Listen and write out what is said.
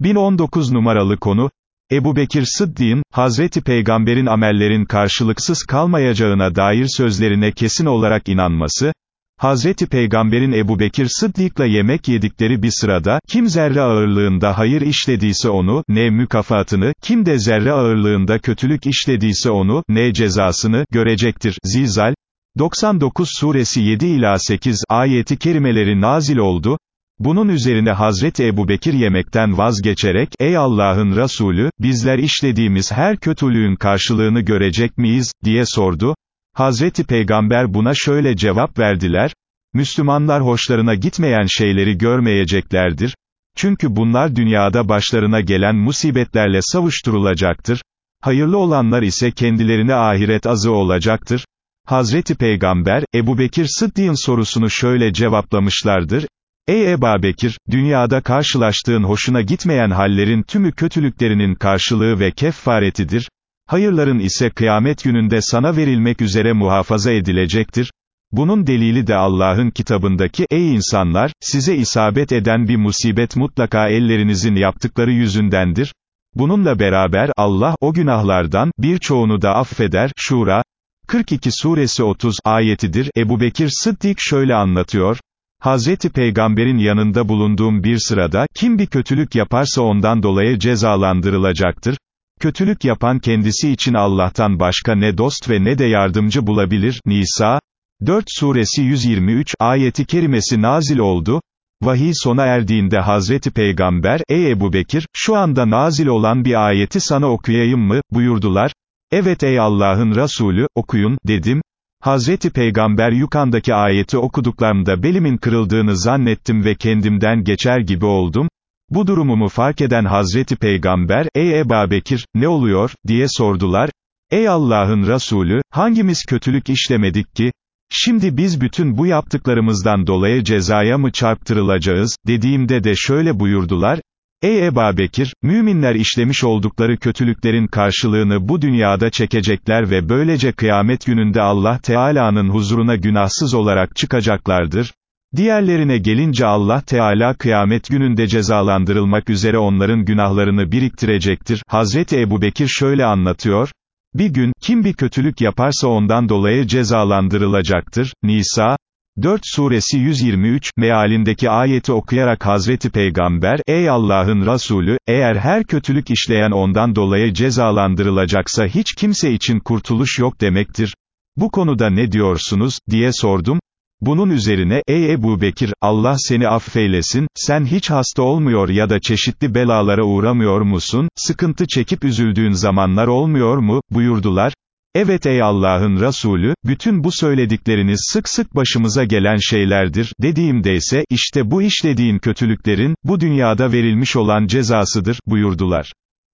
1019 numaralı konu, Ebu Bekir Sıddık'ın, Hazreti Peygamber'in amellerin karşılıksız kalmayacağına dair sözlerine kesin olarak inanması, Hazreti Peygamber'in Ebu Bekir Sıddık'la yemek yedikleri bir sırada, kim zerre ağırlığında hayır işlediyse onu, ne mükafatını, kim de zerre ağırlığında kötülük işlediyse onu, ne cezasını, görecektir. Zilzal, 99 suresi 7 ila 8 ayeti kerimeleri nazil oldu, bunun üzerine Hazreti Ebu Bekir yemekten vazgeçerek, ey Allah'ın Resulü, bizler işlediğimiz her kötülüğün karşılığını görecek miyiz, diye sordu. Hazreti Peygamber buna şöyle cevap verdiler, Müslümanlar hoşlarına gitmeyen şeyleri görmeyeceklerdir, çünkü bunlar dünyada başlarına gelen musibetlerle savuşturulacaktır, hayırlı olanlar ise kendilerine ahiret azı olacaktır. Hazreti Peygamber, Ebu Bekir Sıddık'ın sorusunu şöyle cevaplamışlardır, Ey Eba Bekir, dünyada karşılaştığın hoşuna gitmeyen hallerin tümü kötülüklerinin karşılığı ve keffaretidir, hayırların ise kıyamet gününde sana verilmek üzere muhafaza edilecektir. Bunun delili de Allah'ın kitabındaki, ey insanlar, size isabet eden bir musibet mutlaka ellerinizin yaptıkları yüzündendir. Bununla beraber, Allah, o günahlardan, birçoğunu da affeder, Şura, 42 suresi 30 ayetidir, Ebu Bekir Sıddik şöyle anlatıyor, Hazreti Peygamber'in yanında bulunduğum bir sırada, kim bir kötülük yaparsa ondan dolayı cezalandırılacaktır. Kötülük yapan kendisi için Allah'tan başka ne dost ve ne de yardımcı bulabilir. Nisa, 4 suresi 123 ayeti kerimesi nazil oldu. Vahiy sona erdiğinde Hazreti Peygamber, ey Ebu Bekir, şu anda nazil olan bir ayeti sana okuyayım mı, buyurdular. Evet ey Allah'ın Resulü, okuyun, dedim. Hazreti Peygamber yukandaki ayeti okuduklarımda belimin kırıldığını zannettim ve kendimden geçer gibi oldum. Bu durumumu fark eden Hazreti Peygamber, ey Eba Bekir, ne oluyor, diye sordular. Ey Allah'ın Resulü, hangimiz kötülük işlemedik ki? Şimdi biz bütün bu yaptıklarımızdan dolayı cezaya mı çarptırılacağız, dediğimde de şöyle buyurdular, Ey Eba Bekir, müminler işlemiş oldukları kötülüklerin karşılığını bu dünyada çekecekler ve böylece kıyamet gününde Allah Teala'nın huzuruna günahsız olarak çıkacaklardır. Diğerlerine gelince Allah Teala kıyamet gününde cezalandırılmak üzere onların günahlarını biriktirecektir. Hazreti Ebu Bekir şöyle anlatıyor, bir gün, kim bir kötülük yaparsa ondan dolayı cezalandırılacaktır. Nisa, 4 suresi 123, mealindeki ayeti okuyarak Hazreti Peygamber, ey Allah'ın Resulü, eğer her kötülük işleyen ondan dolayı cezalandırılacaksa hiç kimse için kurtuluş yok demektir. Bu konuda ne diyorsunuz, diye sordum. Bunun üzerine, ey Ebu Bekir, Allah seni affeylesin, sen hiç hasta olmuyor ya da çeşitli belalara uğramıyor musun, sıkıntı çekip üzüldüğün zamanlar olmuyor mu, buyurdular. Evet ey Allah'ın Resulü, bütün bu söyledikleriniz sık sık başımıza gelen şeylerdir, dediğimde ise, işte bu işlediğin kötülüklerin, bu dünyada verilmiş olan cezasıdır, buyurdular.